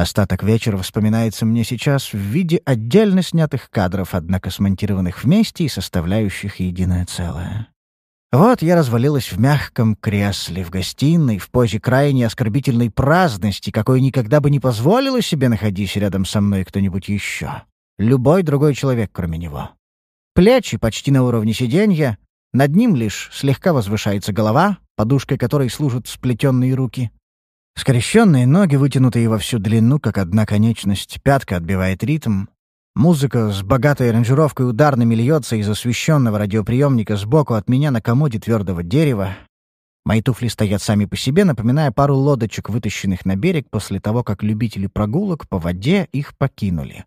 Остаток вечера вспоминается мне сейчас в виде отдельно снятых кадров, однако смонтированных вместе и составляющих единое целое. Вот я развалилась в мягком кресле в гостиной в позе крайней оскорбительной праздности, какой никогда бы не позволила себе находись рядом со мной кто-нибудь еще. Любой другой человек, кроме него. Плечи почти на уровне сиденья, над ним лишь слегка возвышается голова, подушкой которой служат сплетенные руки. Скрещенные ноги, вытянутые во всю длину, как одна конечность, пятка отбивает ритм, Музыка с богатой аранжировкой ударными льется из освещенного радиоприемника сбоку от меня на комоде твердого дерева. Мои туфли стоят сами по себе, напоминая пару лодочек, вытащенных на берег после того, как любители прогулок по воде их покинули.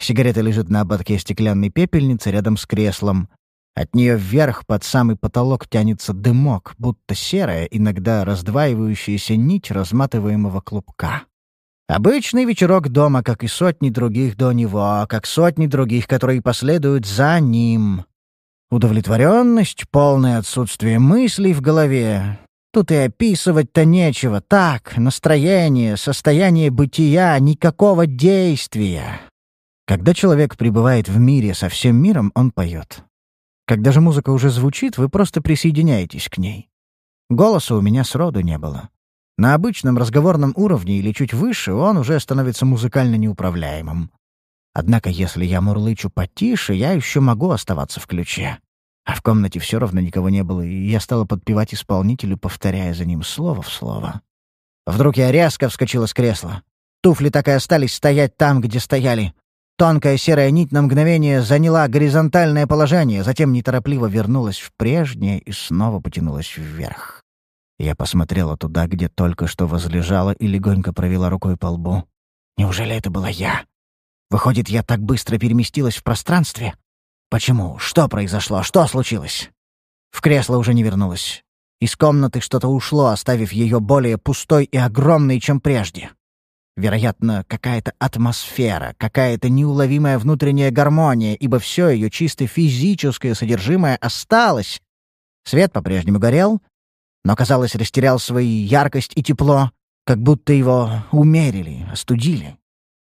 Сигарета лежит на ободке стеклянной пепельницы рядом с креслом. От нее вверх под самый потолок тянется дымок, будто серая, иногда раздваивающаяся нить разматываемого клубка. Обычный вечерок дома, как и сотни других до него, как сотни других, которые последуют за ним. Удовлетворенность, полное отсутствие мыслей в голове. Тут и описывать-то нечего. Так, настроение, состояние бытия, никакого действия. Когда человек пребывает в мире со всем миром, он поет. Когда же музыка уже звучит, вы просто присоединяетесь к ней. Голоса у меня сроду не было. На обычном разговорном уровне или чуть выше он уже становится музыкально неуправляемым. Однако если я мурлычу потише, я еще могу оставаться в ключе. А в комнате все равно никого не было, и я стала подпевать исполнителю, повторяя за ним слово в слово. Вдруг я резко вскочила с кресла. Туфли так и остались стоять там, где стояли. Тонкая серая нить на мгновение заняла горизонтальное положение, затем неторопливо вернулась в прежнее и снова потянулась вверх. Я посмотрела туда, где только что возлежала, и легонько провела рукой по лбу. Неужели это была я? Выходит, я так быстро переместилась в пространстве? Почему? Что произошло? Что случилось? В кресло уже не вернулась. Из комнаты что-то ушло, оставив ее более пустой и огромной, чем прежде. Вероятно, какая-то атмосфера, какая-то неуловимая внутренняя гармония, ибо все ее чисто физическое содержимое осталось. Свет по-прежнему горел, но, казалось, растерял свои яркость и тепло, как будто его умерили, остудили.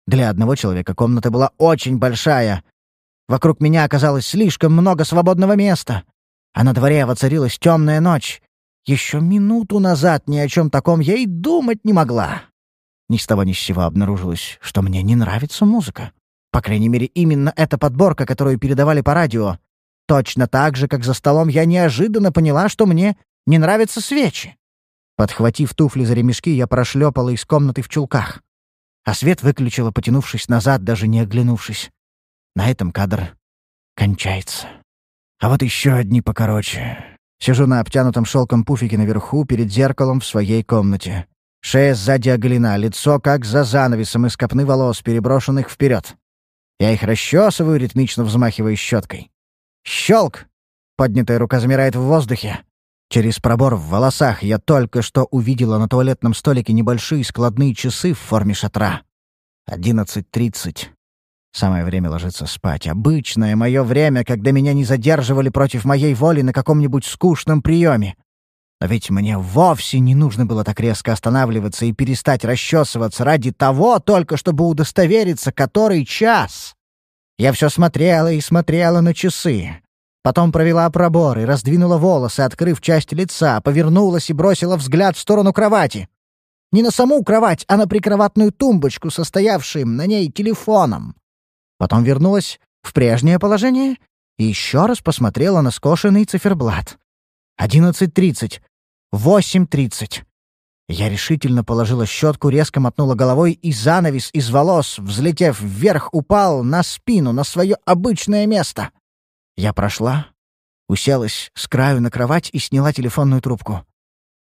Для одного человека комната была очень большая. Вокруг меня оказалось слишком много свободного места, а на дворе воцарилась темная ночь. Еще минуту назад ни о чем таком я и думать не могла. Ни с того ни с сего обнаружилось, что мне не нравится музыка. По крайней мере, именно эта подборка, которую передавали по радио. Точно так же, как за столом я неожиданно поняла, что мне не нравятся свечи. Подхватив туфли за ремешки, я прошлепала из комнаты в чулках. А свет выключила, потянувшись назад, даже не оглянувшись. На этом кадр кончается. А вот еще одни покороче. Сижу на обтянутом шелком пуфике наверху, перед зеркалом в своей комнате. Шея сзади оголена, лицо как за занавесом из копны волос, переброшенных вперед. Я их расчесываю, ритмично взмахивая щеткой. Щелк! Поднятая рука замирает в воздухе. Через пробор в волосах я только что увидела на туалетном столике небольшие складные часы в форме шатра. Одиннадцать тридцать. Самое время ложиться спать. Обычное мое время, когда меня не задерживали против моей воли на каком-нибудь скучном приеме. Но ведь мне вовсе не нужно было так резко останавливаться и перестать расчесываться ради того, только чтобы удостовериться, который час. Я все смотрела и смотрела на часы. Потом провела пробор и раздвинула волосы, открыв часть лица, повернулась и бросила взгляд в сторону кровати. Не на саму кровать, а на прикроватную тумбочку, состоявшим на ней телефоном. Потом вернулась в прежнее положение и еще раз посмотрела на скошенный циферблат. Одиннадцать тридцать. Восемь тридцать. Я решительно положила щетку, резко мотнула головой, и занавес из волос, взлетев вверх, упал на спину, на свое обычное место. Я прошла, уселась с краю на кровать и сняла телефонную трубку.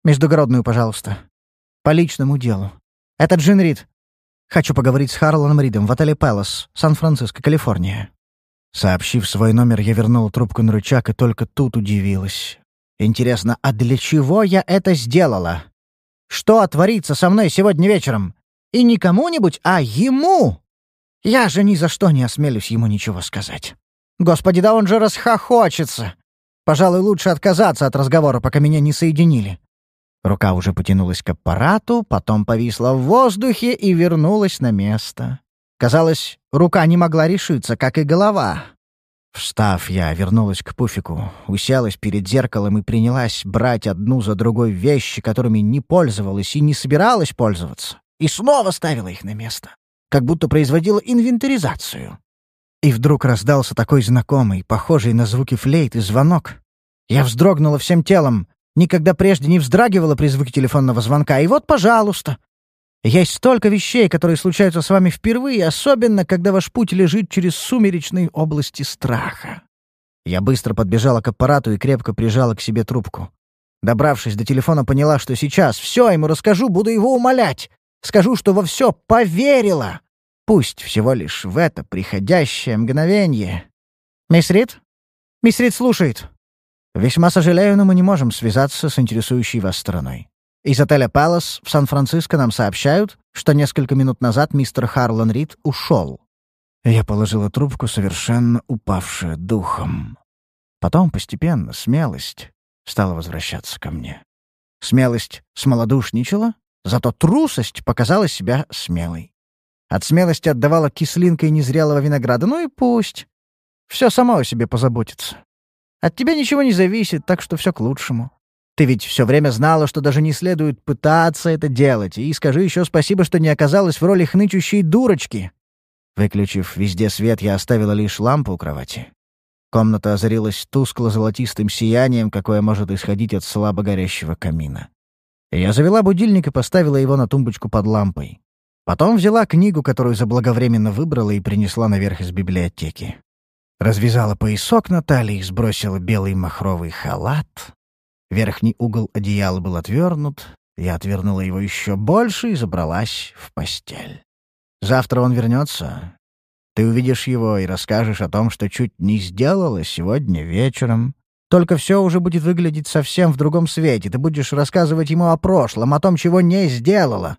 «Междугородную, пожалуйста. По личному делу. Это Джин Рид. Хочу поговорить с Харланом Ридом в отеле «Пэлас», Сан-Франциско, Калифорния». Сообщив свой номер, я вернула трубку на рычаг и только тут удивилась. Интересно, а для чего я это сделала? Что творится со мной сегодня вечером? И не кому-нибудь, а ему! Я же ни за что не осмелюсь ему ничего сказать. Господи, да он же расхохочется. Пожалуй, лучше отказаться от разговора, пока меня не соединили. Рука уже потянулась к аппарату, потом повисла в воздухе и вернулась на место. Казалось, рука не могла решиться, как и голова. Встав, я вернулась к пуфику, уселась перед зеркалом и принялась брать одну за другой вещи, которыми не пользовалась и не собиралась пользоваться, и снова ставила их на место, как будто производила инвентаризацию. И вдруг раздался такой знакомый, похожий на звуки флейты, звонок. Я вздрогнула всем телом, никогда прежде не вздрагивала при звуке телефонного звонка, и вот, пожалуйста, есть столько вещей, которые случаются с вами впервые, особенно, когда ваш путь лежит через сумеречные области страха. Я быстро подбежала к аппарату и крепко прижала к себе трубку. Добравшись до телефона, поняла, что сейчас все ему расскажу, буду его умолять. Скажу, что во все поверила. Пусть всего лишь в это приходящее мгновение. «Мисс Рид?» «Мисс Рид слушает». «Весьма сожалею, но мы не можем связаться с интересующей вас стороной. Из отеля «Палас» в Сан-Франциско нам сообщают, что несколько минут назад мистер Харлан Рид ушел. Я положила трубку, совершенно упавшая духом. Потом постепенно смелость стала возвращаться ко мне. Смелость смолодушничала, зато трусость показала себя смелой. От смелости отдавала кислинкой незрелого винограда, ну и пусть. Все само о себе позаботится. От тебя ничего не зависит, так что все к лучшему. Ты ведь все время знала, что даже не следует пытаться это делать, и скажи еще спасибо, что не оказалась в роли хнычущей дурочки». Выключив везде свет, я оставила лишь лампу у кровати. Комната озарилась тускло-золотистым сиянием, какое может исходить от слабо горящего камина. Я завела будильник и поставила его на тумбочку под лампой. Потом взяла книгу, которую заблаговременно выбрала и принесла наверх из библиотеки. Развязала поясок на талии, сбросила белый махровый халат, Верхний угол одеяла был отвернут, я отвернула его еще больше и забралась в постель. Завтра он вернется. Ты увидишь его и расскажешь о том, что чуть не сделала сегодня вечером. Только все уже будет выглядеть совсем в другом свете. Ты будешь рассказывать ему о прошлом, о том, чего не сделала.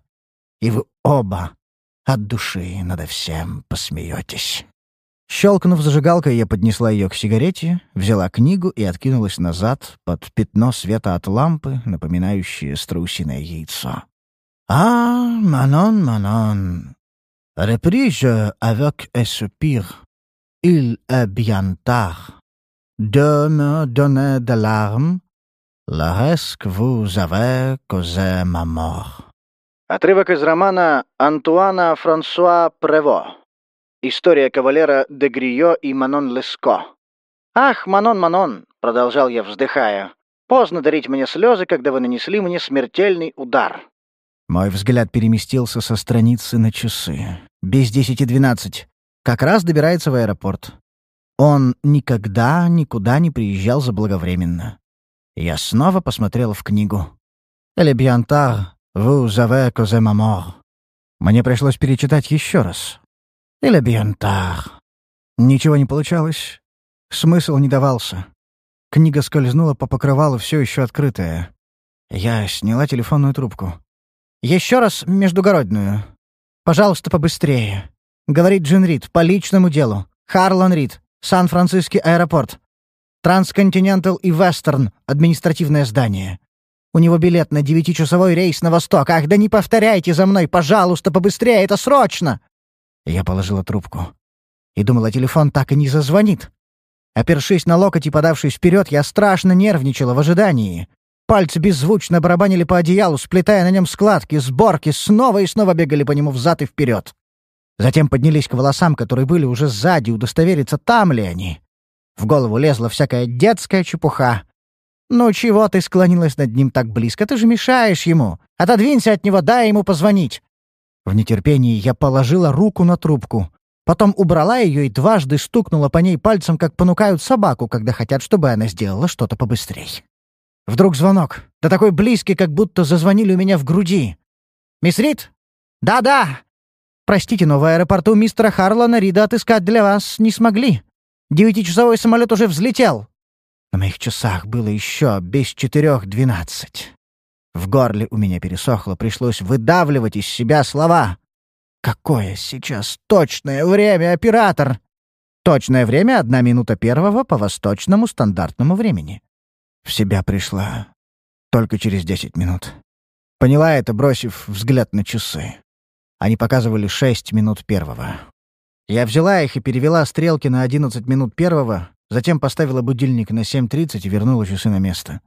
И вы оба от души надо всем посмеетесь. Щелкнув зажигалкой, я поднесла ее к сигарете, взяла книгу и откинулась назад под пятно света от лампы, напоминающее страусиное яйцо. «А, Манон, Манон, repris-je avec soupir, il est bien tard. De me donner de larmes, le reste que vous avez causé ma mort». Отрывок из романа Антуана Франсуа Прево История кавалера де Грио и Манон Леско. «Ах, Манон, Манон!» — продолжал я, вздыхая. «Поздно дарить мне слезы, когда вы нанесли мне смертельный удар». Мой взгляд переместился со страницы на часы. Без десяти двенадцать. Как раз добирается в аэропорт. Он никогда никуда не приезжал заблаговременно. Я снова посмотрел в книгу. «Эле tard, vous avez causé ma mort». Мне пришлось перечитать еще раз. Или бьянтар. Ничего не получалось. Смысл не давался. Книга скользнула по покрывалу, все еще открытая. Я сняла телефонную трубку. «Еще раз междугородную. Пожалуйста, побыстрее», — говорит Джин Рид по личному делу. Харлан Рид, Сан-Франциский аэропорт. Трансконтинентал и Вестерн, административное здание. У него билет на девятичасовой рейс на восток. Ах, да не повторяйте за мной, пожалуйста, побыстрее, это срочно!» Я положила трубку. И думала, телефон так и не зазвонит. Опершись на локоть и подавшись вперед, я страшно нервничала в ожидании. Пальцы беззвучно барабанили по одеялу, сплетая на нем складки, сборки, снова и снова бегали по нему взад и вперед. Затем поднялись к волосам, которые были уже сзади, удостовериться, там ли они. В голову лезла всякая детская чепуха. «Ну чего ты склонилась над ним так близко? Ты же мешаешь ему. Отодвинься от него, дай ему позвонить. В нетерпении я положила руку на трубку. Потом убрала ее и дважды стукнула по ней пальцем, как понукают собаку, когда хотят, чтобы она сделала что-то побыстрее. Вдруг звонок. Да такой близкий, как будто зазвонили у меня в груди. «Мисс Рид?» «Да-да!» «Простите, но в аэропорту мистера Харлана Рида отыскать для вас не смогли. Девятичасовой самолет уже взлетел». На моих часах было еще без четырех двенадцать. В горле у меня пересохло, пришлось выдавливать из себя слова. «Какое сейчас точное время, оператор?» «Точное время — одна минута первого по восточному стандартному времени». В себя пришла. Только через десять минут. Поняла это, бросив взгляд на часы. Они показывали шесть минут первого. Я взяла их и перевела стрелки на одиннадцать минут первого, затем поставила будильник на семь тридцать и вернула часы на место.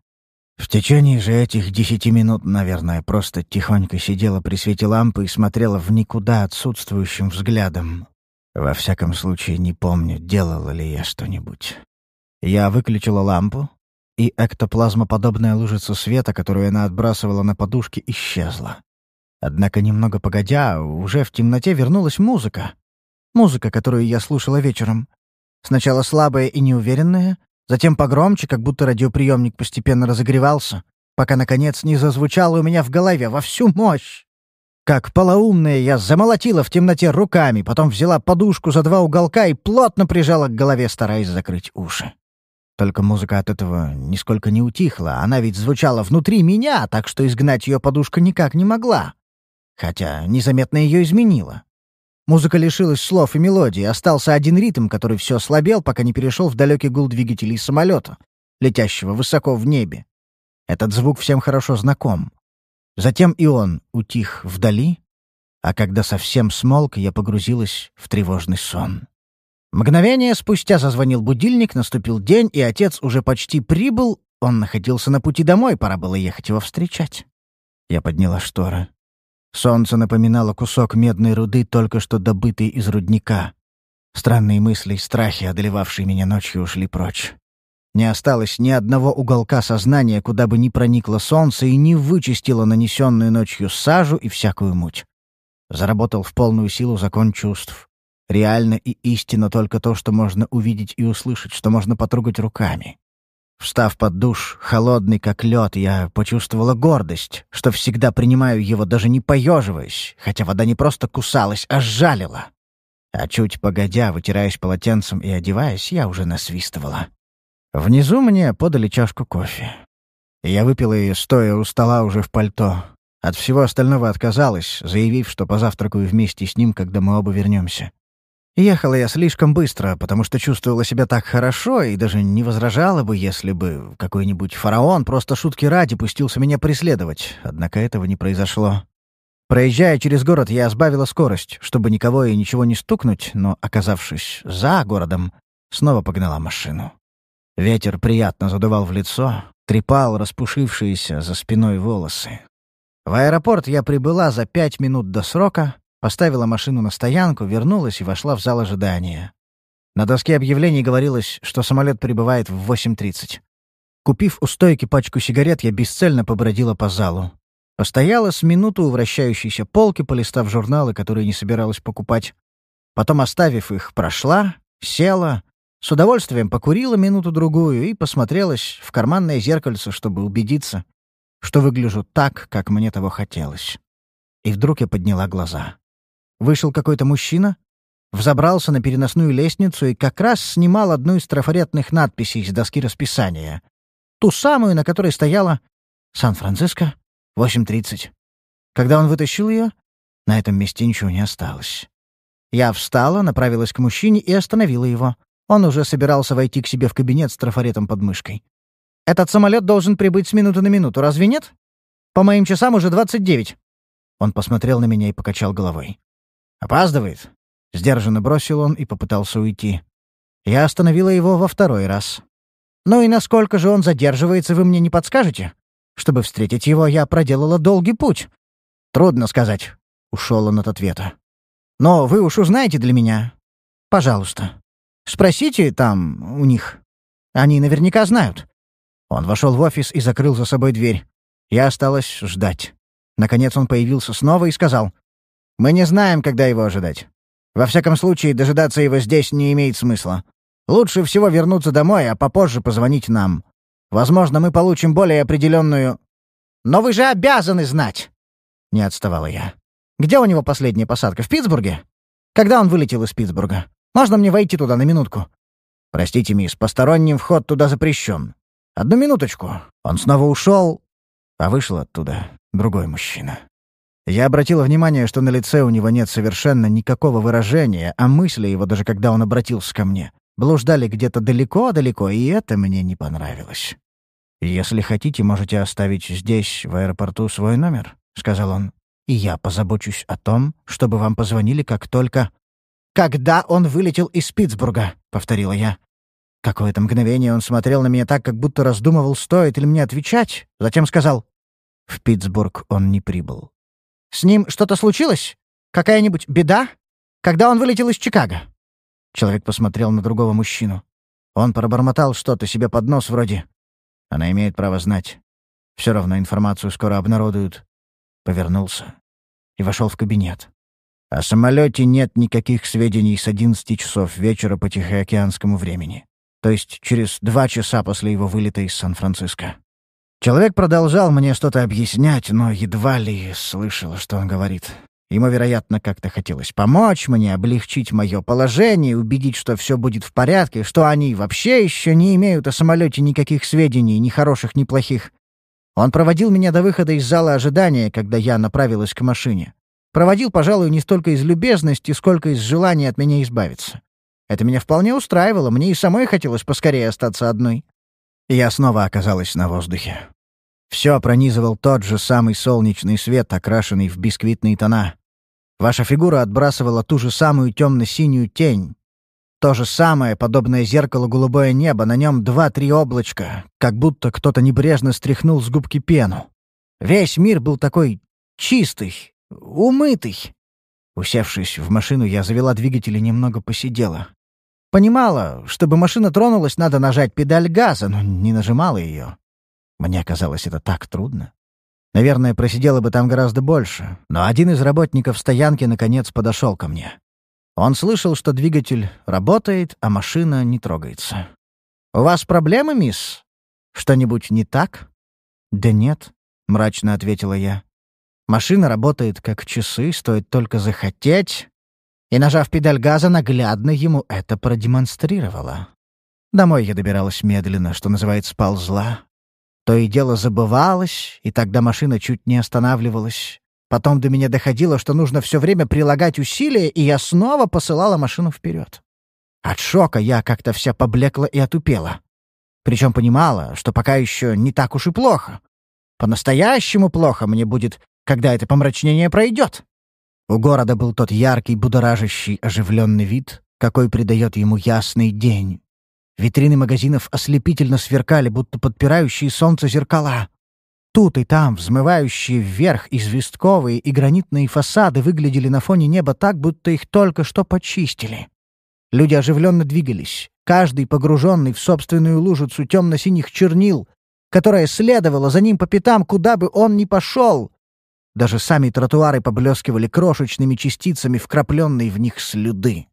В течение же этих десяти минут, наверное, просто тихонько сидела при свете лампы и смотрела в никуда отсутствующим взглядом. Во всяком случае, не помню, делала ли я что-нибудь. Я выключила лампу, и эктоплазмоподобная лужица света, которую она отбрасывала на подушке, исчезла. Однако немного погодя, уже в темноте вернулась музыка. Музыка, которую я слушала вечером. Сначала слабая и неуверенная, Затем погромче, как будто радиоприемник постепенно разогревался, пока, наконец, не зазвучало у меня в голове во всю мощь. Как полоумная я замолотила в темноте руками, потом взяла подушку за два уголка и плотно прижала к голове, стараясь закрыть уши. Только музыка от этого нисколько не утихла, она ведь звучала внутри меня, так что изгнать ее подушка никак не могла. Хотя незаметно ее изменила. Музыка лишилась слов и мелодии, остался один ритм, который все слабел, пока не перешел в далекий гул двигателей самолета, летящего высоко в небе. Этот звук всем хорошо знаком. Затем и он утих вдали, а когда совсем смолк, я погрузилась в тревожный сон. Мгновение спустя зазвонил будильник, наступил день, и отец уже почти прибыл, он находился на пути домой, пора было ехать его встречать. Я подняла шторы. Солнце напоминало кусок медной руды, только что добытый из рудника. Странные мысли и страхи, одолевавшие меня ночью, ушли прочь. Не осталось ни одного уголка сознания, куда бы ни проникло солнце и не вычистило нанесенную ночью сажу и всякую муть. Заработал в полную силу закон чувств. Реально и истинно только то, что можно увидеть и услышать, что можно потрогать руками. Встав под душ, холодный как лед, я почувствовала гордость, что всегда принимаю его, даже не поеживаясь, хотя вода не просто кусалась, а сжалила. А чуть погодя, вытираясь полотенцем и одеваясь, я уже насвистывала. Внизу мне подали чашку кофе. Я выпила ее, стоя у стола уже в пальто. От всего остального отказалась, заявив, что позавтракаю вместе с ним, когда мы оба вернемся. Ехала я слишком быстро, потому что чувствовала себя так хорошо и даже не возражала бы, если бы какой-нибудь фараон просто шутки ради пустился меня преследовать, однако этого не произошло. Проезжая через город, я сбавила скорость, чтобы никого и ничего не стукнуть, но, оказавшись за городом, снова погнала машину. Ветер приятно задувал в лицо, трепал распушившиеся за спиной волосы. В аэропорт я прибыла за пять минут до срока, Поставила машину на стоянку, вернулась и вошла в зал ожидания. На доске объявлений говорилось, что самолет прибывает в 8.30. Купив у стойки пачку сигарет, я бесцельно побродила по залу. Постояла с минуту у вращающейся полки, полистав журналы, которые не собиралась покупать. Потом, оставив их, прошла, села, с удовольствием покурила минуту-другую и посмотрелась в карманное зеркальце, чтобы убедиться, что выгляжу так, как мне того хотелось. И вдруг я подняла глаза. Вышел какой-то мужчина, взобрался на переносную лестницу и как раз снимал одну из трафаретных надписей с доски расписания. Ту самую, на которой стояла «Сан-Франциско, 8.30». Когда он вытащил ее, на этом месте ничего не осталось. Я встала, направилась к мужчине и остановила его. Он уже собирался войти к себе в кабинет с трафаретом под мышкой. «Этот самолет должен прибыть с минуты на минуту, разве нет? По моим часам уже 29». Он посмотрел на меня и покачал головой. «Опаздывает?» — сдержанно бросил он и попытался уйти. Я остановила его во второй раз. «Ну и насколько же он задерживается, вы мне не подскажете? Чтобы встретить его, я проделала долгий путь». «Трудно сказать», — ушел он от ответа. «Но вы уж узнаете для меня. Пожалуйста. Спросите там у них. Они наверняка знают». Он вошел в офис и закрыл за собой дверь. Я осталась ждать. Наконец он появился снова и сказал, мы не знаем, когда его ожидать. Во всяком случае, дожидаться его здесь не имеет смысла. Лучше всего вернуться домой, а попозже позвонить нам. Возможно, мы получим более определенную... Но вы же обязаны знать!» Не отставала я. «Где у него последняя посадка? В Питтсбурге? Когда он вылетел из Питтсбурга? Можно мне войти туда на минутку?» «Простите, мисс, посторонним вход туда запрещен. Одну минуточку». Он снова ушел, а вышел оттуда другой мужчина. Я обратила внимание, что на лице у него нет совершенно никакого выражения, а мысли его, даже когда он обратился ко мне, блуждали где-то далеко-далеко, и это мне не понравилось. «Если хотите, можете оставить здесь, в аэропорту, свой номер», — сказал он. «И я позабочусь о том, чтобы вам позвонили, как только...» «Когда он вылетел из Питтсбурга», — повторила я. Какое-то мгновение он смотрел на меня так, как будто раздумывал, стоит ли мне отвечать. Затем сказал, «В Питтсбург он не прибыл». «С ним что-то случилось? Какая-нибудь беда? Когда он вылетел из Чикаго?» Человек посмотрел на другого мужчину. Он пробормотал что-то себе под нос вроде она имеет право знать. Все равно информацию скоро обнародуют. Повернулся и вошел в кабинет. О самолете нет никаких сведений с 11 часов вечера по Тихоокеанскому времени. То есть через два часа после его вылета из Сан-Франциско. Человек продолжал мне что-то объяснять, но едва ли слышал, что он говорит. Ему, вероятно, как-то хотелось помочь мне, облегчить мое положение, убедить, что все будет в порядке, что они вообще еще не имеют о самолете никаких сведений, ни хороших, ни плохих. Он проводил меня до выхода из зала ожидания, когда я направилась к машине. Проводил, пожалуй, не столько из любезности, сколько из желания от меня избавиться. Это меня вполне устраивало, мне и самой хотелось поскорее остаться одной. Я снова оказалась на воздухе. Все пронизывал тот же самый солнечный свет, окрашенный в бисквитные тона. Ваша фигура отбрасывала ту же самую темно-синюю тень. То же самое, подобное зеркалу голубое небо, на нем два-три облачка, как будто кто-то небрежно стряхнул с губки пену. Весь мир был такой чистый, умытый. Усевшись в машину, я завела двигатель и немного посидела. Понимала, чтобы машина тронулась, надо нажать педаль газа, но не нажимала ее. Мне казалось это так трудно. Наверное, просидела бы там гораздо больше, но один из работников стоянки наконец подошел ко мне. Он слышал, что двигатель работает, а машина не трогается. «У вас проблемы, мисс? Что-нибудь не так?» «Да нет», — мрачно ответила я. «Машина работает как часы, стоит только захотеть». И, нажав педаль газа, наглядно ему это продемонстрировала. Домой я добиралась медленно, что называется, ползла, то и дело забывалось, и тогда машина чуть не останавливалась. Потом до меня доходило, что нужно все время прилагать усилия, и я снова посылала машину вперед. От шока я как-то вся поблекла и отупела. Причем понимала, что пока еще не так уж и плохо. По-настоящему плохо мне будет, когда это помрачнение пройдет. У города был тот яркий, будоражащий, оживленный вид, какой придает ему ясный день. Витрины магазинов ослепительно сверкали, будто подпирающие солнце зеркала. Тут и там взмывающие вверх известковые и гранитные фасады выглядели на фоне неба так, будто их только что почистили. Люди оживленно двигались, каждый погруженный в собственную лужицу темно-синих чернил, которая следовала за ним по пятам, куда бы он ни пошел. Даже сами тротуары поблескивали крошечными частицами вкрапленной в них слюды.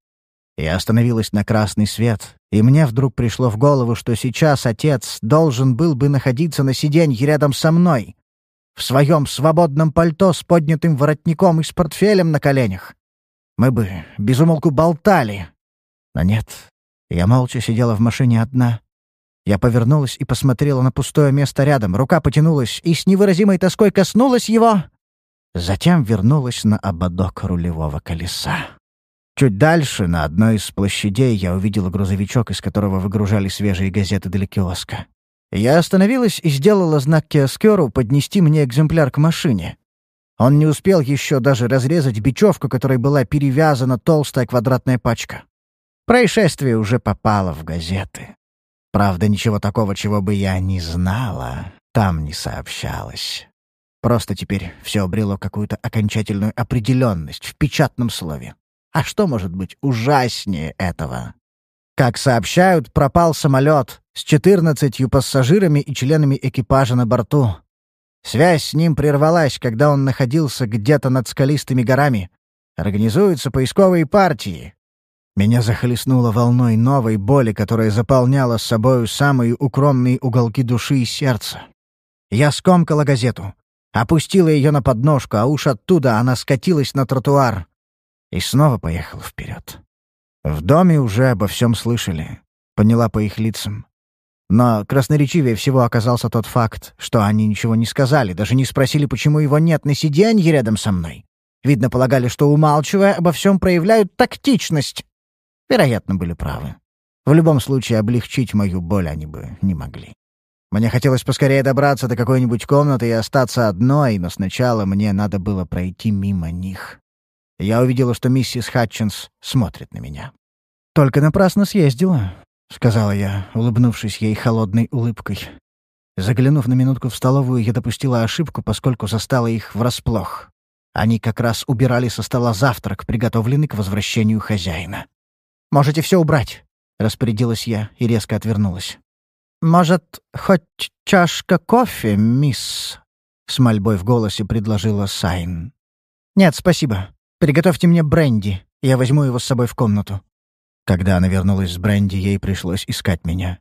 Я остановилась на красный свет, и мне вдруг пришло в голову, что сейчас отец должен был бы находиться на сиденье рядом со мной, в своем свободном пальто с поднятым воротником и с портфелем на коленях. Мы бы безумолку болтали. Но нет, я молча сидела в машине одна. Я повернулась и посмотрела на пустое место рядом. Рука потянулась и с невыразимой тоской коснулась его. Затем вернулась на ободок рулевого колеса. Чуть дальше, на одной из площадей, я увидела грузовичок, из которого выгружали свежие газеты для киоска. Я остановилась и сделала знак киоскеру поднести мне экземпляр к машине. Он не успел еще даже разрезать бечевку, которой была перевязана толстая квадратная пачка. Происшествие уже попало в газеты. Правда, ничего такого, чего бы я не знала, там не сообщалось. Просто теперь все обрело какую-то окончательную определенность в печатном слове. А что может быть ужаснее этого? Как сообщают, пропал самолет с 14 пассажирами и членами экипажа на борту. Связь с ним прервалась, когда он находился где-то над скалистыми горами. Организуются поисковые партии. Меня захлестнуло волной новой боли, которая заполняла собою самые укромные уголки души и сердца. Я скомкала газету, опустила ее на подножку, а уж оттуда она скатилась на тротуар и снова поехал вперед. В доме уже обо всем слышали, поняла по их лицам. Но красноречивее всего оказался тот факт, что они ничего не сказали, даже не спросили, почему его нет на сиденье рядом со мной. Видно, полагали, что, умалчивая, обо всем проявляют тактичность. Вероятно, были правы. В любом случае, облегчить мою боль они бы не могли. Мне хотелось поскорее добраться до какой-нибудь комнаты и остаться одной, но сначала мне надо было пройти мимо них. Я увидела, что миссис Хатчинс смотрит на меня. «Только напрасно съездила», — сказала я, улыбнувшись ей холодной улыбкой. Заглянув на минутку в столовую, я допустила ошибку, поскольку застала их врасплох. Они как раз убирали со стола завтрак, приготовленный к возвращению хозяина. «Можете все убрать», — распорядилась я и резко отвернулась. «Может, хоть чашка кофе, мисс?» — с мольбой в голосе предложила Сайн. «Нет, спасибо. Приготовьте мне бренди. Я возьму его с собой в комнату». Когда она вернулась с бренди, ей пришлось искать меня.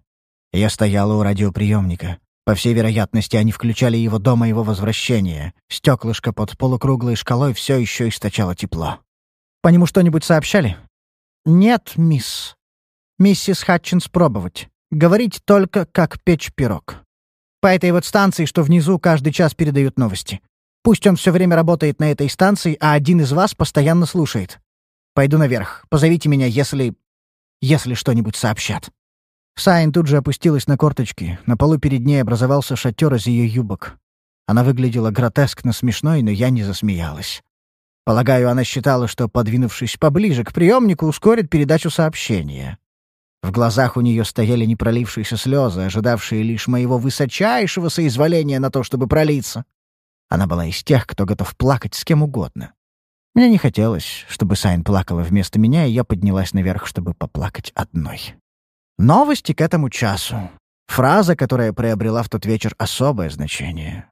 Я стояла у радиоприемника. По всей вероятности, они включали его до моего возвращения. Стеклышко под полукруглой шкалой все еще источало тепло. «По нему что-нибудь сообщали?» «Нет, мисс. Миссис Хатчинс пробовать. Говорить только, как печь пирог. По этой вот станции, что внизу, каждый час передают новости. Пусть он все время работает на этой станции, а один из вас постоянно слушает. Пойду наверх. Позовите меня, если... если что-нибудь сообщат». Сайн тут же опустилась на корточки. На полу перед ней образовался шатер из ее юбок. Она выглядела гротескно смешной, но я не засмеялась. Полагаю, она считала, что, подвинувшись поближе к приемнику, ускорит передачу сообщения. В глазах у нее стояли непролившиеся слезы, ожидавшие лишь моего высочайшего соизволения на то, чтобы пролиться. Она была из тех, кто готов плакать с кем угодно. Мне не хотелось, чтобы Сайн плакала вместо меня, и я поднялась наверх, чтобы поплакать одной. Новости к этому часу. Фраза, которая приобрела в тот вечер особое значение.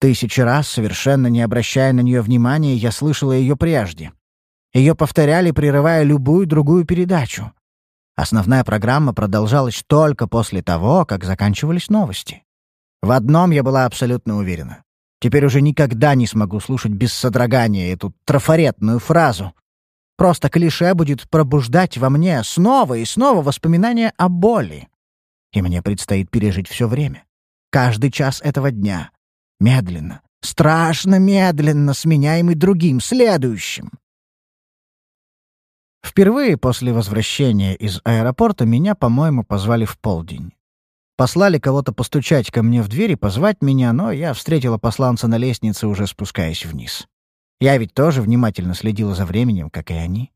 Тысячи раз, совершенно не обращая на нее внимания, я слышала ее прежде. Ее повторяли, прерывая любую другую передачу. Основная программа продолжалась только после того, как заканчивались новости. В одном я была абсолютно уверена. Теперь уже никогда не смогу слушать без содрогания эту трафаретную фразу. Просто клише будет пробуждать во мне снова и снова воспоминания о боли. И мне предстоит пережить все время. Каждый час этого дня. Медленно, страшно медленно, сменяемый другим, следующим. Впервые после возвращения из аэропорта меня, по-моему, позвали в полдень. Послали кого-то постучать ко мне в дверь и позвать меня, но я встретила посланца на лестнице, уже спускаясь вниз. Я ведь тоже внимательно следила за временем, как и они.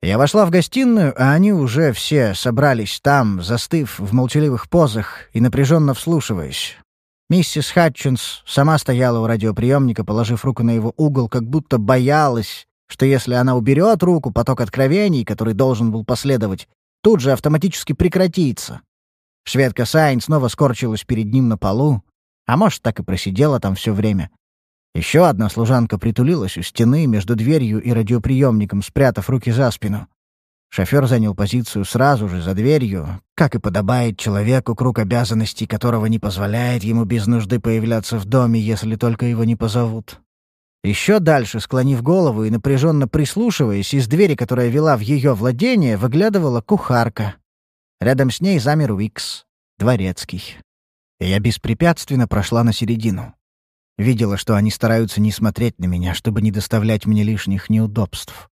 Я вошла в гостиную, а они уже все собрались там, застыв в молчаливых позах и напряженно вслушиваясь. Миссис Хатчинс сама стояла у радиоприемника, положив руку на его угол, как будто боялась, что если она уберет руку, поток откровений, который должен был последовать, тут же автоматически прекратится. Шведка Сайн снова скорчилась перед ним на полу, а может, так и просидела там все время. Еще одна служанка притулилась у стены между дверью и радиоприемником, спрятав руки за спину. Шофер занял позицию сразу же за дверью, как и подобает человеку, круг обязанностей которого не позволяет ему без нужды появляться в доме, если только его не позовут. Еще дальше, склонив голову и напряженно прислушиваясь, из двери, которая вела в ее владение, выглядывала кухарка. Рядом с ней замер Уикс, дворецкий. И я беспрепятственно прошла на середину. Видела, что они стараются не смотреть на меня, чтобы не доставлять мне лишних неудобств.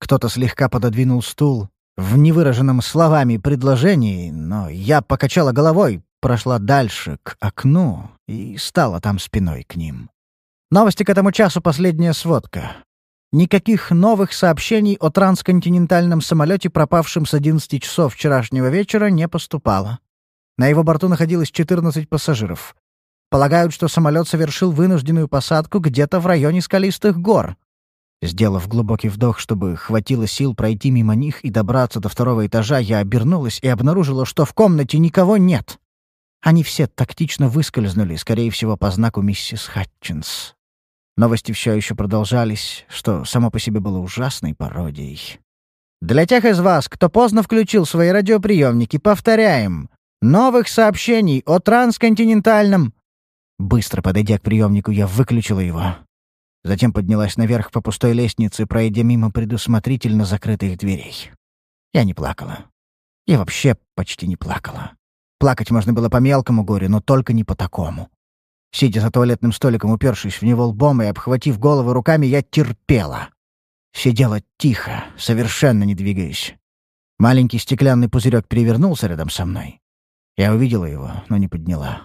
Кто-то слегка пододвинул стул в невыраженном словами предложении, но я покачала головой, прошла дальше, к окну, и стала там спиной к ним. Новости к этому часу — последняя сводка. Никаких новых сообщений о трансконтинентальном самолете, пропавшем с 11 часов вчерашнего вечера, не поступало. На его борту находилось 14 пассажиров. Полагают, что самолет совершил вынужденную посадку где-то в районе скалистых гор. Сделав глубокий вдох, чтобы хватило сил пройти мимо них и добраться до второго этажа, я обернулась и обнаружила, что в комнате никого нет. Они все тактично выскользнули, скорее всего, по знаку миссис Хатчинс. Новости все еще продолжались, что само по себе было ужасной пародией. «Для тех из вас, кто поздно включил свои радиоприемники, повторяем. Новых сообщений о трансконтинентальном...» Быстро подойдя к приемнику, я выключила его. Затем поднялась наверх по пустой лестнице, пройдя мимо предусмотрительно закрытых дверей. Я не плакала. Я вообще почти не плакала. Плакать можно было по мелкому горю, но только не по такому. Сидя за туалетным столиком, упершись в него лбом и обхватив голову руками, я терпела. Сидела тихо, совершенно не двигаясь. Маленький стеклянный пузырек перевернулся рядом со мной. Я увидела его, но не подняла.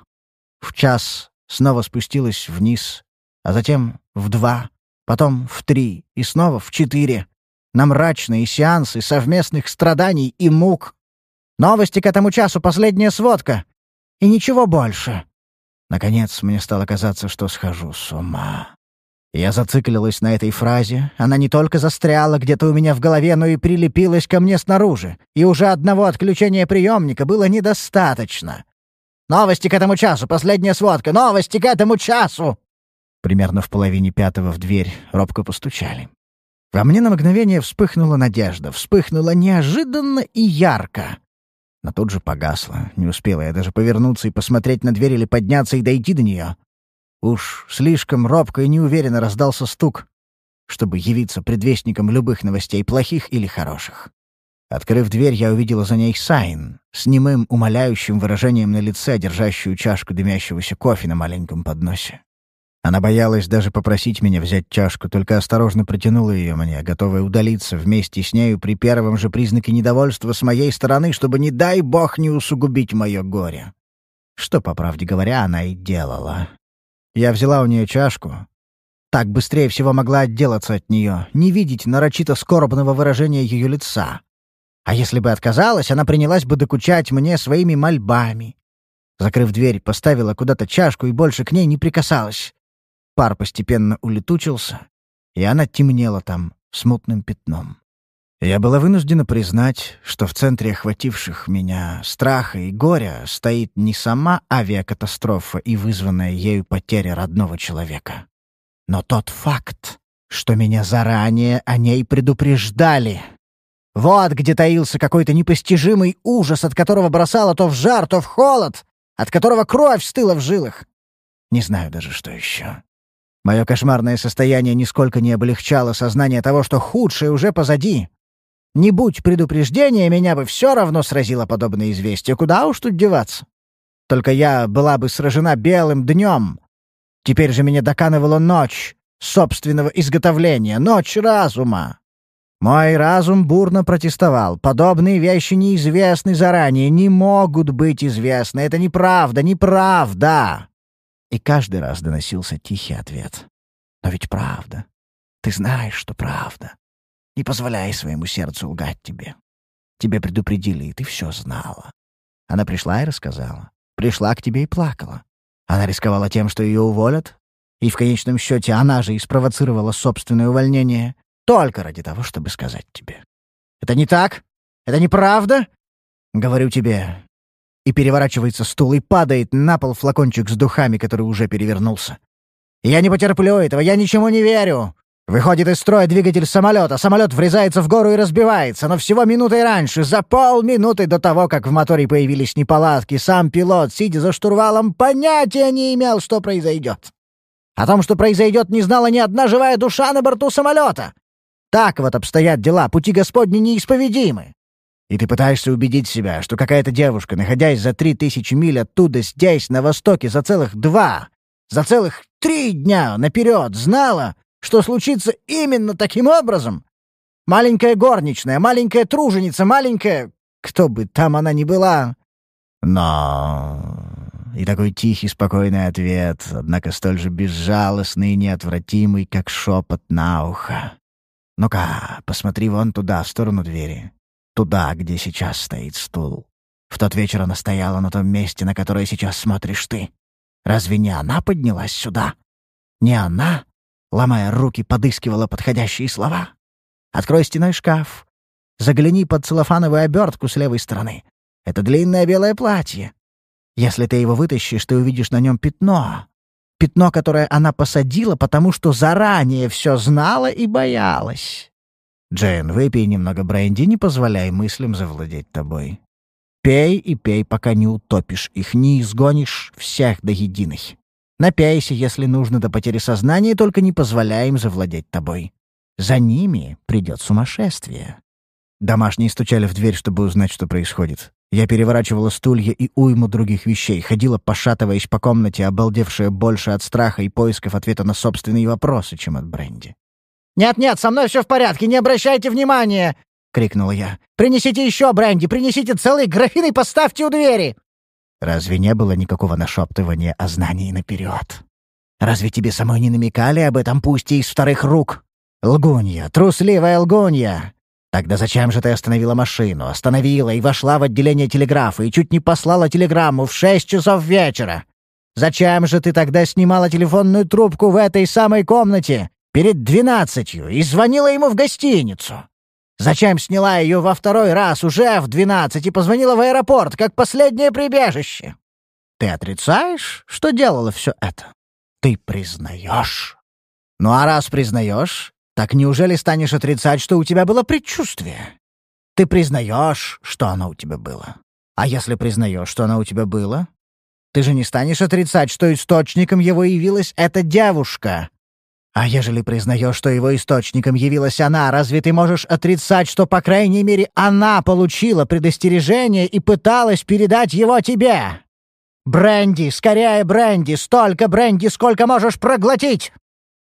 В час снова спустилась вниз, а затем в два, потом в три и снова в четыре. На мрачные сеансы совместных страданий и мук. Новости к этому часу, последняя сводка. И ничего больше. Наконец, мне стало казаться, что схожу с ума. Я зациклилась на этой фразе. Она не только застряла где-то у меня в голове, но и прилепилась ко мне снаружи. И уже одного отключения приемника было недостаточно. «Новости к этому часу! Последняя сводка! Новости к этому часу!» Примерно в половине пятого в дверь робко постучали. Во мне на мгновение вспыхнула надежда, вспыхнула неожиданно и ярко. Но тут же погасла. Не успела я даже повернуться и посмотреть на дверь или подняться и дойти до нее. Уж слишком робко и неуверенно раздался стук, чтобы явиться предвестником любых новостей, плохих или хороших. Открыв дверь, я увидела за ней Сайн, с немым, умоляющим выражением на лице, держащую чашку дымящегося кофе на маленьком подносе. Она боялась даже попросить меня взять чашку, только осторожно протянула ее мне, готовая удалиться вместе с нею при первом же признаке недовольства с моей стороны, чтобы, не дай бог, не усугубить мое горе. Что, по правде говоря, она и делала. Я взяла у нее чашку. Так быстрее всего могла отделаться от нее, не видеть нарочито скорбного выражения ее лица. А если бы отказалась, она принялась бы докучать мне своими мольбами. Закрыв дверь, поставила куда-то чашку и больше к ней не прикасалась. Пар постепенно улетучился, и она темнела там смутным пятном. Я была вынуждена признать, что в центре охвативших меня страха и горя стоит не сама авиакатастрофа и вызванная ею потеря родного человека, но тот факт, что меня заранее о ней предупреждали. Вот где таился какой-то непостижимый ужас, от которого бросало то в жар, то в холод, от которого кровь стыла в жилах. Не знаю даже, что еще. Мое кошмарное состояние нисколько не облегчало сознание того, что худшее уже позади, не будь предупреждения, меня бы все равно сразило подобное известие. Куда уж тут деваться? Только я была бы сражена белым днем. Теперь же меня доканывала ночь собственного изготовления, ночь разума. Мой разум бурно протестовал. Подобные вещи неизвестны заранее, не могут быть известны. Это неправда, неправда. И каждый раз доносился тихий ответ. Но ведь правда. Ты знаешь, что правда. Не позволяй своему сердцу лгать тебе. Тебе предупредили, и ты все знала. Она пришла и рассказала. Пришла к тебе и плакала. Она рисковала тем, что ее уволят, и в конечном счете она же и спровоцировала собственное увольнение только ради того, чтобы сказать тебе. «Это не так? Это неправда?» «Говорю тебе». И переворачивается стул, и падает на пол флакончик с духами, который уже перевернулся. «Я не потерплю этого, я ничему не верю. Выходит из строя двигатель самолета, самолет врезается в гору и разбивается, но всего минутой раньше, за полминуты до того, как в моторе появились неполадки, сам пилот, сидя за штурвалом, понятия не имел, что произойдет. О том, что произойдет, не знала ни одна живая душа на борту самолета. Так вот обстоят дела, пути Господни неисповедимы. И ты пытаешься убедить себя, что какая-то девушка, находясь за три тысячи миль оттуда здесь, на востоке, за целых два, за целых три дня наперед знала, что случится именно таким образом. Маленькая горничная, маленькая труженица, маленькая... Кто бы там она ни была. Но... И такой тихий, спокойный ответ, однако столь же безжалостный и неотвратимый, как шепот на ухо. «Ну-ка, посмотри вон туда, в сторону двери. Туда, где сейчас стоит стул. В тот вечер она стояла на том месте, на которое сейчас смотришь ты. Разве не она поднялась сюда? Не она ломая руки, подыскивала подходящие слова. «Открой стеной шкаф. Загляни под целлофановую обертку с левой стороны. Это длинное белое платье. Если ты его вытащишь, ты увидишь на нем пятно. Пятно, которое она посадила, потому что заранее все знала и боялась. Джейн, выпей немного бренди, не позволяй мыслям завладеть тобой. Пей и пей, пока не утопишь их, не изгонишь всех до единой. Напяйся, если нужно, до потери сознания, только не позволяй им завладеть тобой. За ними придет сумасшествие. Домашние стучали в дверь, чтобы узнать, что происходит. Я переворачивала стулья и уйму других вещей, ходила, пошатываясь по комнате, обалдевшая больше от страха и поисков ответа на собственные вопросы, чем от Бренди. «Нет-нет, со мной все в порядке, не обращайте внимания!» — крикнула я. «Принесите еще бренди, принесите целый графин и поставьте у двери!» Разве не было никакого нашептывания о знании наперед? Разве тебе самой не намекали об этом, пусть и из вторых рук? Лгунья, трусливая лгунья! Тогда зачем же ты остановила машину, остановила и вошла в отделение телеграфа и чуть не послала телеграмму в шесть часов вечера? Зачем же ты тогда снимала телефонную трубку в этой самой комнате перед двенадцатью и звонила ему в гостиницу? Зачем сняла ее во второй раз уже в двенадцать и позвонила в аэропорт, как последнее прибежище? Ты отрицаешь, что делала все это? Ты признаешь. Ну а раз признаешь, так неужели станешь отрицать, что у тебя было предчувствие? Ты признаешь, что оно у тебя было. А если признаешь, что оно у тебя было, ты же не станешь отрицать, что источником его явилась эта девушка. А ежели признаешь, что его источником явилась она, разве ты можешь отрицать, что, по крайней мере, она получила предостережение и пыталась передать его тебе? Бренди, скорее бренди, столько бренди, сколько можешь проглотить!»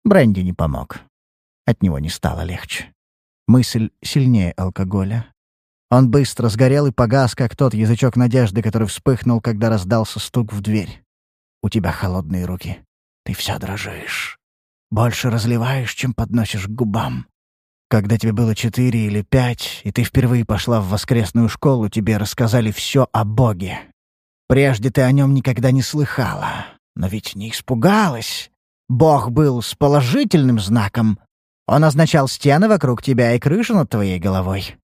Бренди не помог. От него не стало легче. Мысль сильнее алкоголя. Он быстро сгорел и погас, как тот язычок надежды, который вспыхнул, когда раздался стук в дверь. «У тебя холодные руки. Ты вся дрожишь. Больше разливаешь, чем подносишь к губам. Когда тебе было четыре или пять, и ты впервые пошла в воскресную школу, тебе рассказали все о Боге. Прежде ты о нем никогда не слыхала. Но ведь не испугалась. Бог был с положительным знаком. Он означал стены вокруг тебя и крышу над твоей головой.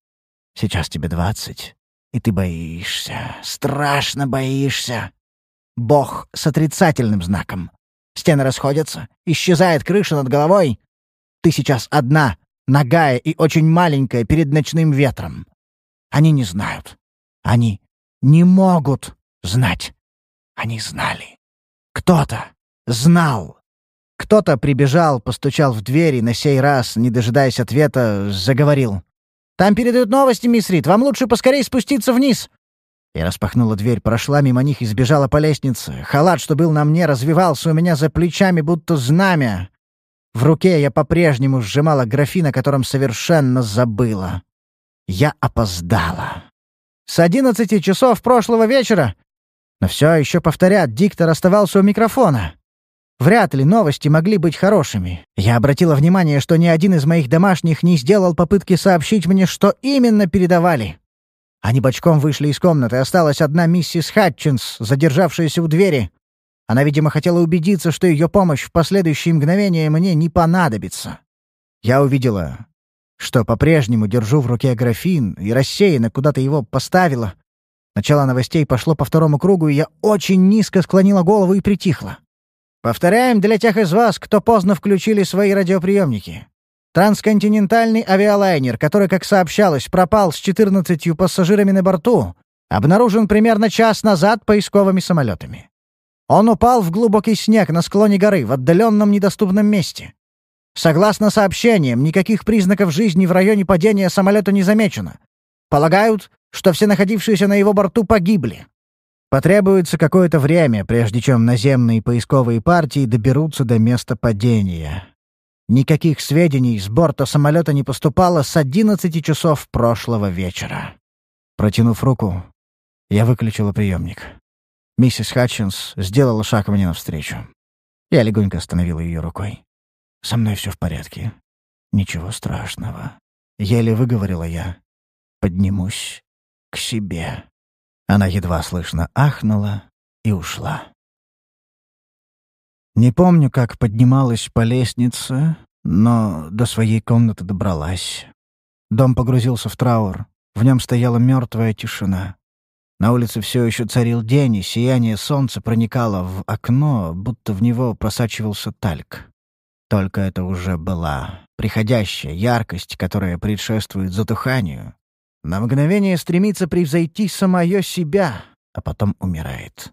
Сейчас тебе двадцать, и ты боишься, страшно боишься. Бог с отрицательным знаком. Стены расходятся, исчезает крыша над головой. Ты сейчас одна, нагая и очень маленькая перед ночным ветром. Они не знают. Они не могут знать. Они знали. Кто-то знал. Кто-то прибежал, постучал в дверь и на сей раз, не дожидаясь ответа, заговорил. Там передают новости, мисс Рид. Вам лучше поскорее спуститься вниз». Я распахнула дверь, прошла мимо них и сбежала по лестнице. Халат, что был на мне, развивался у меня за плечами, будто знамя. В руке я по-прежнему сжимала графин, о котором совершенно забыла. Я опоздала. С одиннадцати часов прошлого вечера. Но все еще повторят, диктор оставался у микрофона. Вряд ли новости могли быть хорошими. Я обратила внимание, что ни один из моих домашних не сделал попытки сообщить мне, что именно передавали. Они бочком вышли из комнаты, осталась одна миссис Хатчинс, задержавшаяся у двери. Она, видимо, хотела убедиться, что ее помощь в последующие мгновения мне не понадобится. Я увидела, что по-прежнему держу в руке графин и рассеянно куда-то его поставила. Начало новостей пошло по второму кругу, и я очень низко склонила голову и притихла. Повторяем для тех из вас, кто поздно включили свои радиоприемники. Трансконтинентальный авиалайнер, который, как сообщалось, пропал с 14 пассажирами на борту, обнаружен примерно час назад поисковыми самолетами. Он упал в глубокий снег на склоне горы в отдаленном недоступном месте. Согласно сообщениям, никаких признаков жизни в районе падения самолета не замечено. Полагают, что все находившиеся на его борту погибли. Потребуется какое-то время, прежде чем наземные поисковые партии доберутся до места падения. Никаких сведений с борта самолета не поступало с 11 часов прошлого вечера. Протянув руку, я выключила приемник. Миссис Хатчинс сделала шаг мне навстречу. Я легонько остановила ее рукой. «Со мной все в порядке. Ничего страшного». Еле выговорила я. «Поднимусь к себе». Она едва слышно ахнула и ушла. Не помню, как поднималась по лестнице, но до своей комнаты добралась. Дом погрузился в траур. В нем стояла мертвая тишина. На улице все еще царил день, и сияние солнца проникало в окно, будто в него просачивался тальк. Только это уже была приходящая яркость, которая предшествует затуханию, на мгновение стремится превзойти самое себя, а потом умирает.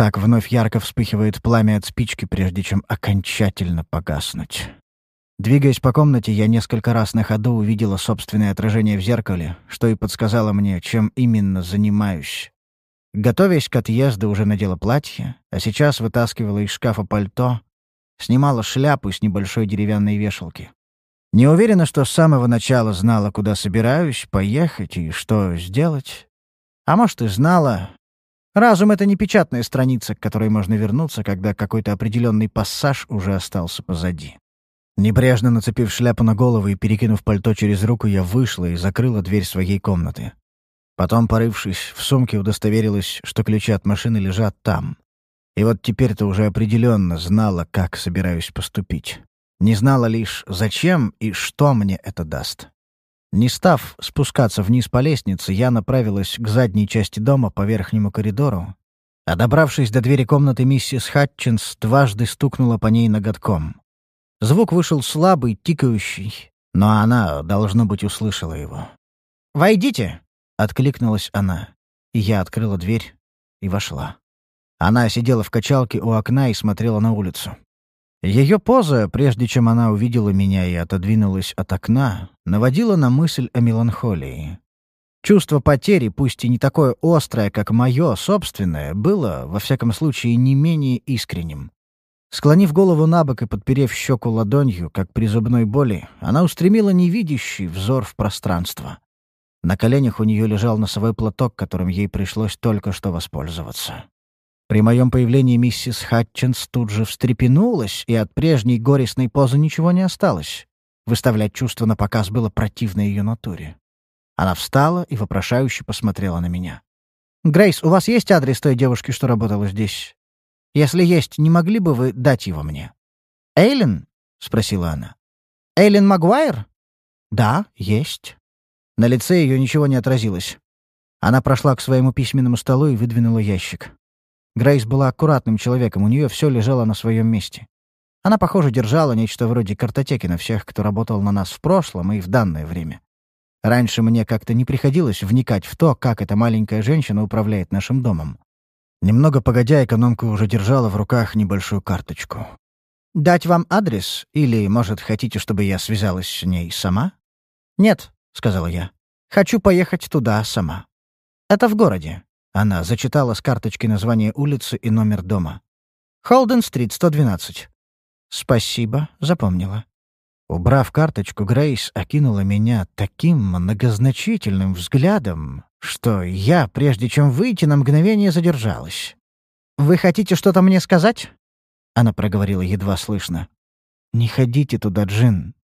Так вновь ярко вспыхивает пламя от спички, прежде чем окончательно погаснуть. Двигаясь по комнате, я несколько раз на ходу увидела собственное отражение в зеркале, что и подсказало мне, чем именно занимаюсь. Готовясь к отъезду, уже надела платье, а сейчас вытаскивала из шкафа пальто, снимала шляпу с небольшой деревянной вешалки. Не уверена, что с самого начала знала, куда собираюсь поехать и что сделать. А может, и знала, Разум — это не печатная страница, к которой можно вернуться, когда какой-то определенный пассаж уже остался позади. Небрежно нацепив шляпу на голову и перекинув пальто через руку, я вышла и закрыла дверь своей комнаты. Потом, порывшись, в сумке удостоверилась, что ключи от машины лежат там. И вот теперь-то уже определенно знала, как собираюсь поступить. Не знала лишь, зачем и что мне это даст. Не став спускаться вниз по лестнице, я направилась к задней части дома по верхнему коридору, а добравшись до двери комнаты миссис Хатчинс, дважды стукнула по ней ноготком. Звук вышел слабый, тикающий, но она, должно быть, услышала его. «Войдите!» — откликнулась она, и я открыла дверь и вошла. Она сидела в качалке у окна и смотрела на улицу. Ее поза, прежде чем она увидела меня и отодвинулась от окна, наводила на мысль о меланхолии. Чувство потери, пусть и не такое острое, как мое собственное, было, во всяком случае, не менее искренним. Склонив голову на бок и подперев щеку ладонью, как при зубной боли, она устремила невидящий взор в пространство. На коленях у нее лежал носовой платок, которым ей пришлось только что воспользоваться. При моем появлении миссис Хатчинс тут же встрепенулась, и от прежней горестной позы ничего не осталось. Выставлять чувства на показ было противно ее натуре. Она встала и вопрошающе посмотрела на меня. «Грейс, у вас есть адрес той девушки, что работала здесь? Если есть, не могли бы вы дать его мне?» «Эйлин?» — спросила она. «Эйлин Магуайр?» «Да, есть». На лице ее ничего не отразилось. Она прошла к своему письменному столу и выдвинула ящик. Грейс была аккуратным человеком, у нее все лежало на своем месте. Она, похоже, держала нечто вроде картотеки на всех, кто работал на нас в прошлом и в данное время. Раньше мне как-то не приходилось вникать в то, как эта маленькая женщина управляет нашим домом. Немного погодя, экономка уже держала в руках небольшую карточку. «Дать вам адрес? Или, может, хотите, чтобы я связалась с ней сама?» «Нет», — сказала я. «Хочу поехать туда сама. Это в городе. Она зачитала с карточки название улицы и номер дома. «Холден-стрит, 112». «Спасибо, запомнила». Убрав карточку, Грейс окинула меня таким многозначительным взглядом, что я, прежде чем выйти, на мгновение задержалась. «Вы хотите что-то мне сказать?» Она проговорила едва слышно. «Не ходите туда, Джин.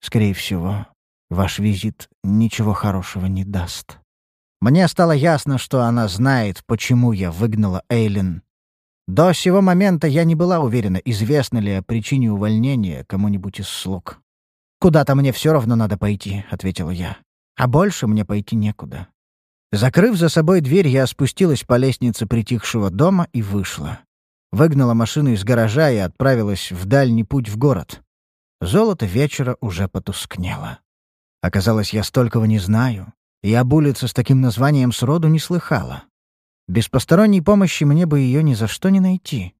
Скорее всего, ваш визит ничего хорошего не даст». Мне стало ясно, что она знает, почему я выгнала Эйлин. До сего момента я не была уверена, известно ли о причине увольнения кому-нибудь из слуг. «Куда-то мне все равно надо пойти», — ответила я. «А больше мне пойти некуда». Закрыв за собой дверь, я спустилась по лестнице притихшего дома и вышла. Выгнала машину из гаража и отправилась в дальний путь в город. Золото вечера уже потускнело. Оказалось, я столького не знаю, и об улице с таким названием сроду не слыхала. Без посторонней помощи мне бы ее ни за что не найти.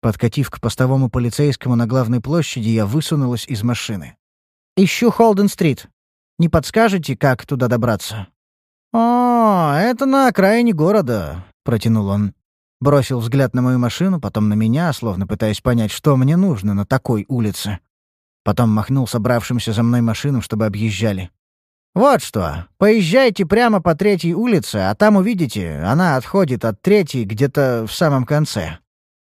Подкатив к постовому полицейскому на главной площади, я высунулась из машины. «Ищу Холден-стрит. Не подскажете, как туда добраться?» «О, это на окраине города», — протянул он. Бросил взгляд на мою машину, потом на меня, словно пытаясь понять, что мне нужно на такой улице. Потом махнул собравшимся за мной машинам, чтобы объезжали. «Вот что, поезжайте прямо по третьей улице, а там увидите, она отходит от третьей где-то в самом конце».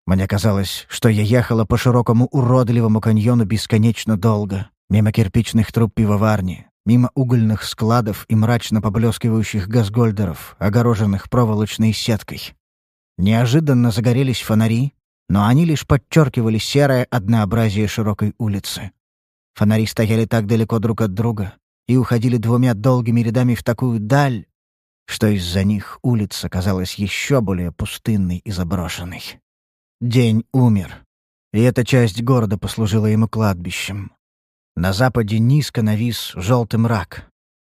Мне казалось, что я ехала по широкому уродливому каньону бесконечно долго, мимо кирпичных труб пивоварни, мимо угольных складов и мрачно поблескивающих газгольдеров, огороженных проволочной сеткой. Неожиданно загорелись фонари, но они лишь подчеркивали серое однообразие широкой улицы. Фонари стояли так далеко друг от друга, и уходили двумя долгими рядами в такую даль, что из-за них улица казалась еще более пустынной и заброшенной. День умер, и эта часть города послужила ему кладбищем. На западе низко навис желтый мрак.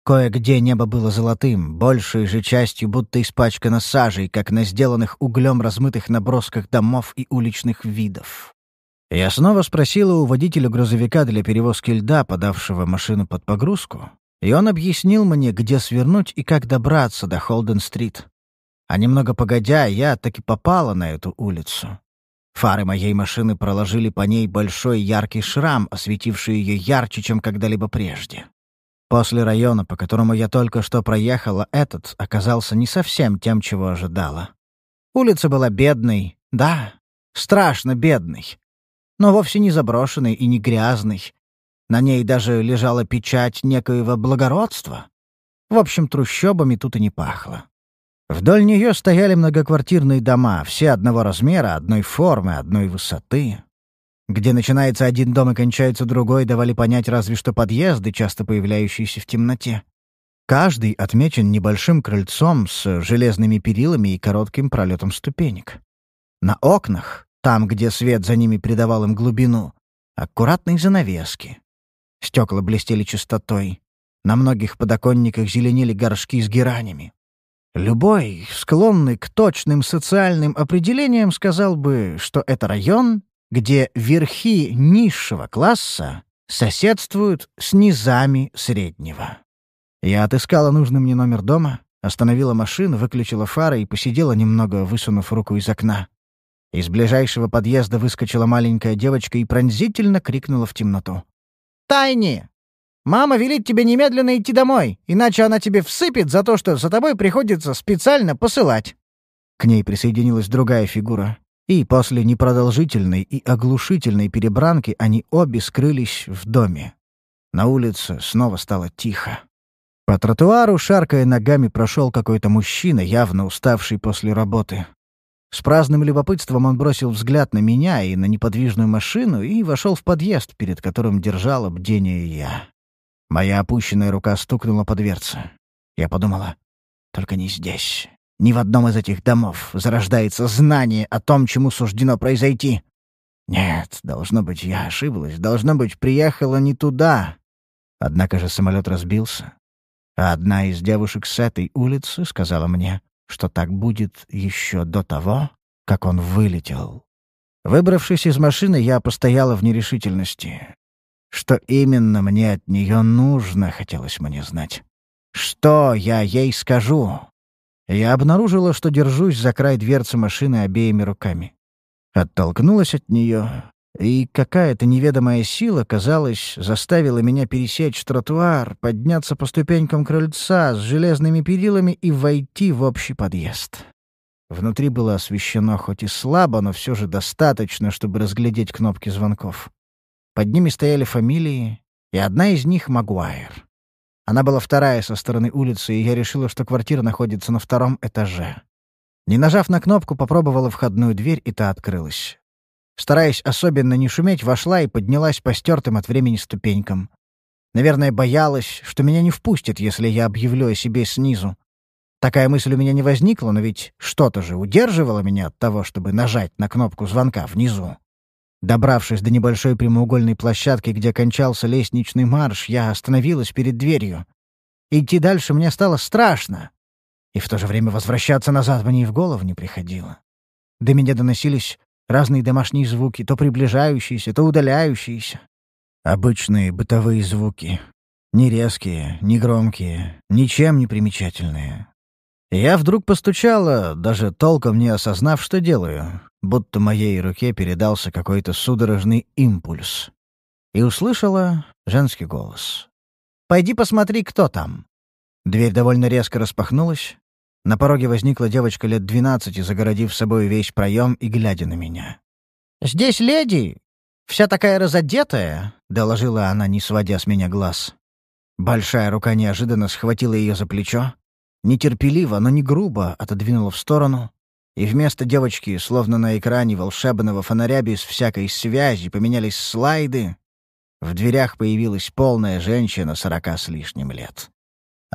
Кое-где небо было золотым, большей же частью будто испачкано сажей, как на сделанных углем размытых набросках домов и уличных видов. Я снова спросила у водителя грузовика для перевозки льда, подавшего машину под погрузку, и он объяснил мне, где свернуть и как добраться до Холден-стрит. А немного погодя, я таки попала на эту улицу. Фары моей машины проложили по ней большой яркий шрам, осветивший ее ярче, чем когда-либо прежде. После района, по которому я только что проехала, этот оказался не совсем тем, чего ожидала. Улица была бедной, да, страшно бедной, но вовсе не заброшенной и не грязной. На ней даже лежала печать некоего благородства. В общем, трущобами тут и не пахло. Вдоль нее стояли многоквартирные дома, все одного размера, одной формы, одной высоты. Где начинается один дом и кончается другой, давали понять разве что подъезды, часто появляющиеся в темноте. Каждый отмечен небольшим крыльцом с железными перилами и коротким пролетом ступенек. На окнах, там, где свет за ними придавал им глубину, аккуратные занавески. Стекла блестели чистотой. На многих подоконниках зеленели горшки с геранями. Любой, склонный к точным социальным определениям, сказал бы, что это район, где верхи низшего класса соседствуют с низами среднего. Я отыскала нужный мне номер дома, остановила машину, выключила фары и посидела немного, высунув руку из окна. Из ближайшего подъезда выскочила маленькая девочка и пронзительно крикнула в темноту. «Тайни! Мама велит тебе немедленно идти домой, иначе она тебе всыпет за то, что за тобой приходится специально посылать». К ней присоединилась другая фигура. И после непродолжительной и оглушительной перебранки они обе скрылись в доме. На улице снова стало тихо. По тротуару, шаркая ногами, прошел какой-то мужчина, явно уставший после работы. С праздным любопытством он бросил взгляд на меня и на неподвижную машину и вошел в подъезд, перед которым держал бдение я. Моя опущенная рука стукнула по дверце. Я подумала, только не здесь. Ни в одном из этих домов зарождается знание о том, чему суждено произойти. Нет, должно быть, я ошиблась. Должно быть, приехала не туда. Однако же самолет разбился. А одна из девушек с этой улицы сказала мне, что так будет еще до того, как он вылетел. Выбравшись из машины, я постояла в нерешительности. Что именно мне от нее нужно, хотелось мне знать. Что я ей скажу? Я обнаружила, что держусь за край дверцы машины обеими руками. Оттолкнулась от нее, и какая-то неведомая сила, казалось, заставила меня пересечь тротуар, подняться по ступенькам крыльца с железными перилами и войти в общий подъезд. Внутри было освещено хоть и слабо, но все же достаточно, чтобы разглядеть кнопки звонков. Под ними стояли фамилии, и одна из них — Магуайр. Она была вторая со стороны улицы, и я решила, что квартира находится на втором этаже. Не нажав на кнопку, попробовала входную дверь, и та открылась. Стараясь особенно не шуметь, вошла и поднялась по стертым от времени ступенькам. Наверное, боялась, что меня не впустят, если я объявлю о себе снизу. Такая мысль у меня не возникла, но ведь что-то же удерживало меня от того, чтобы нажать на кнопку звонка внизу. Добравшись до небольшой прямоугольной площадки, где кончался лестничный марш, я остановилась перед дверью. Идти дальше мне стало страшно. И в то же время возвращаться назад мне и в голову не приходило. До меня доносились разные домашние звуки, то приближающиеся, то удаляющиеся. Обычные бытовые звуки. Не резкие, не громкие, ничем не примечательные. Я вдруг постучала, даже толком не осознав, что делаю будто моей руке передался какой-то судорожный импульс. И услышала женский голос. «Пойди посмотри, кто там». Дверь довольно резко распахнулась. На пороге возникла девочка лет двенадцати, загородив собой весь проем и глядя на меня. «Здесь леди! Вся такая разодетая!» — доложила она, не сводя с меня глаз. Большая рука неожиданно схватила ее за плечо, нетерпеливо, но не грубо отодвинула в сторону, и вместо девочки, словно на экране волшебного фонаря без всякой связи, поменялись слайды. В дверях появилась полная женщина сорока с лишним лет.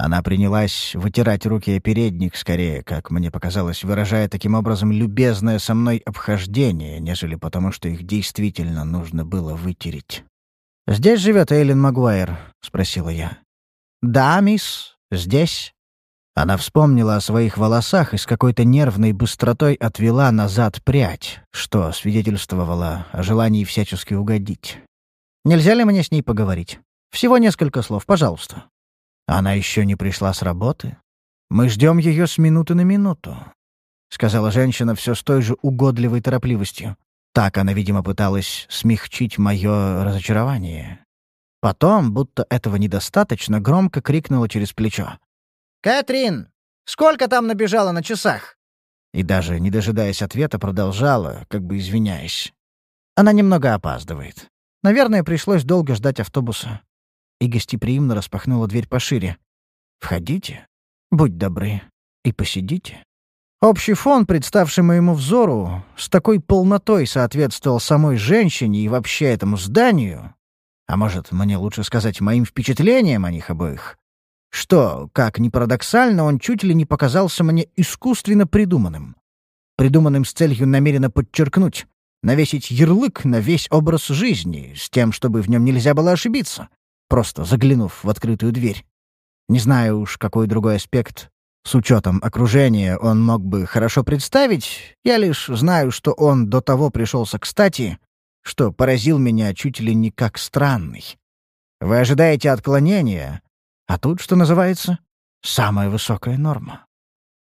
Она принялась вытирать руки о передник, скорее, как мне показалось, выражая таким образом любезное со мной обхождение, нежели потому, что их действительно нужно было вытереть. «Здесь живет Эйлин Магуайр?» — спросила я. «Да, мисс, здесь». Она вспомнила о своих волосах и с какой-то нервной быстротой отвела назад прядь, что свидетельствовало о желании всячески угодить. «Нельзя ли мне с ней поговорить? Всего несколько слов, пожалуйста». «Она еще не пришла с работы. Мы ждем ее с минуты на минуту», — сказала женщина все с той же угодливой торопливостью. Так она, видимо, пыталась смягчить мое разочарование. Потом, будто этого недостаточно, громко крикнула через плечо. «Кэтрин, сколько там набежало на часах?» И даже, не дожидаясь ответа, продолжала, как бы извиняясь. Она немного опаздывает. Наверное, пришлось долго ждать автобуса. И гостеприимно распахнула дверь пошире. «Входите, будь добры, и посидите». Общий фон, представший моему взору, с такой полнотой соответствовал самой женщине и вообще этому зданию, а может, мне лучше сказать моим впечатлениям о них обоих, что, как ни парадоксально, он чуть ли не показался мне искусственно придуманным. Придуманным с целью намеренно подчеркнуть, навесить ярлык на весь образ жизни, с тем, чтобы в нем нельзя было ошибиться, просто заглянув в открытую дверь. Не знаю уж, какой другой аспект с учетом окружения он мог бы хорошо представить, я лишь знаю, что он до того пришелся кстати, что поразил меня чуть ли не как странный. Вы ожидаете отклонения, а тут, что называется, самая высокая норма.